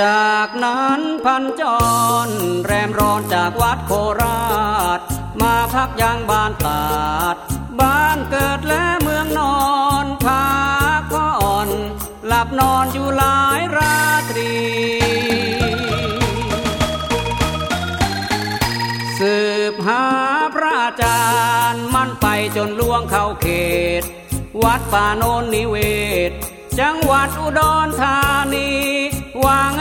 จากนั้นพันจร แรมร้อนจากวัดโคราช มาพักยังบ้านตาด บ้านเกิดและเมืองนอนพักผ่อน หลับนอนอยู่หลายราตรี สืบหาพระอาจารย์มั่นไปจนล่วงเข้าเขต วัดป่าโนนนิเวศ จังหวัดอุดรธานีหวัง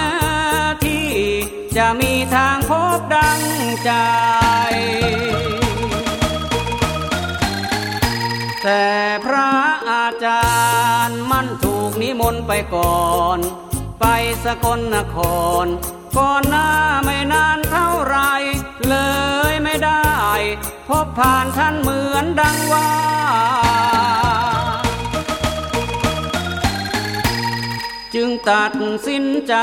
ที่จะมีทางพบดังใจ แต่พระอาจารย์มั่นถูกนิมนต์ไปก่อน ไปสกลนคร ก่อนหน้าไม่นานเท่าไร เลยไม่ได้ พบผ่านท่านเหมือนดังว่า ตัดสินใจ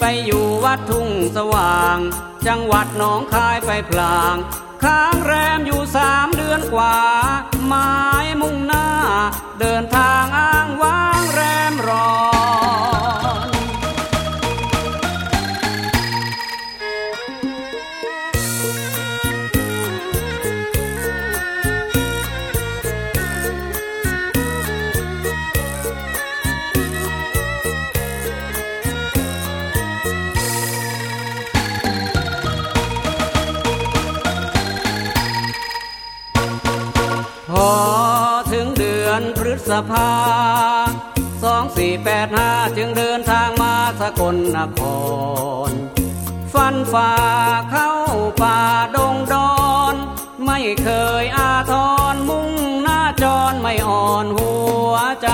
ไปอยู่วัดทุ่งสว่าง จังหวัดหนองคายไปพลาง ค้างแรมอยู่สามเดือนกว่า หมายมุ่งหน้า เดินทางอ้างว้า ษภาสองสี่แปดห้าจึงเดินทางมาสกลนคร ฟันฝ่าเข้าป่าดงดอน ไม่เคยอาทรมุ่งหน้าจรไม่อ่อนหัวใจ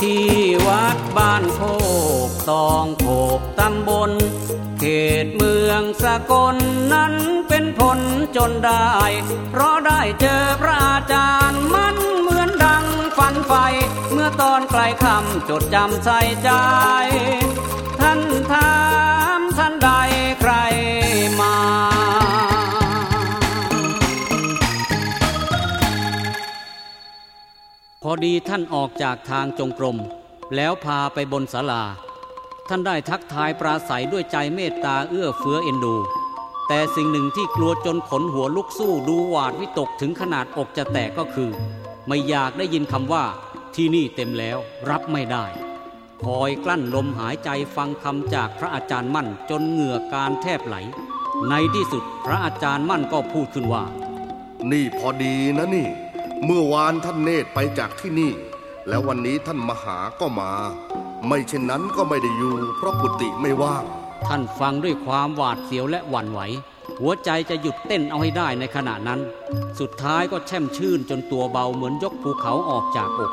ที่วัดบ้านโค กตองโคกตำบล เขตเมืองสกลนั้นเป็นผลจนได้ เพราะได้เจอพระอาจารย์มันเหมือนดังฝันไฟ เมื่อตอนใกล้คำจดจำใส่ใจ ท่านถามท่านใดใครมาพอดีท่านออกจากทางจงกรม แล้วพาไปบนศาลา ท่านได้ทักทายปราศัยด้วยใจเมตตาเอื้อเฟื้อเอ็นดู แต่สิ่งหนึ่งที่กลัวจนขนหัวลุกสู้ดูหวาดวิตกถึงขนาดอกจะแตกก็คือ ไม่อยากได้ยินคำว่า ที่นี่เต็มแล้วรับไม่ได้ คอยกลั้นลมหายใจฟังคำจากพระอาจารย์มั่นจนเหงื่อการแทบไหล ในที่สุดพระอาจารย์มั่นก็พูดขึ้นว่า นี่พอดีนะนี่ เมื่อวานท่านเนตรไปจากที่นี่ แล้ววันนี้ท่านมหาก็มา ไม่เช่นนั้นก็ไม่ได้อยู่ เพราะกุฏิไม่ว่าง ท่านฟังด้วยความหวาดเสียวและหวั่นไหว หัวใจจะหยุดเต้นเอาให้ได้ในขณะนั้น สุดท้ายก็แช่มชื่นจนตัวเบาเหมือนยกภูเขาออกจากอก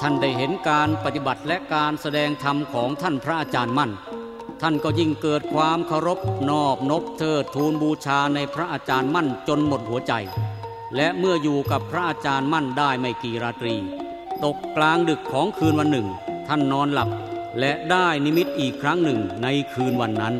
ท่านได้เห็นการปฏิบัติและการแสดงธรรมของท่านพระอาจารย์มั่น ท่านก็ยิ่งเกิดความเคารพนอบนบเทิดทูลบูชาในพระอาจารย์มั่นจนหมดหัวใจ และเมื่ออยู่กับพระอาจารย์มั่นได้ไม่กี่ราตรี ตกกลางดึกของคืนวันหนึ่ง ท่านนอนหลับ และได้นิมิตอีกครั้งหนึ่งในคืนวันนั้น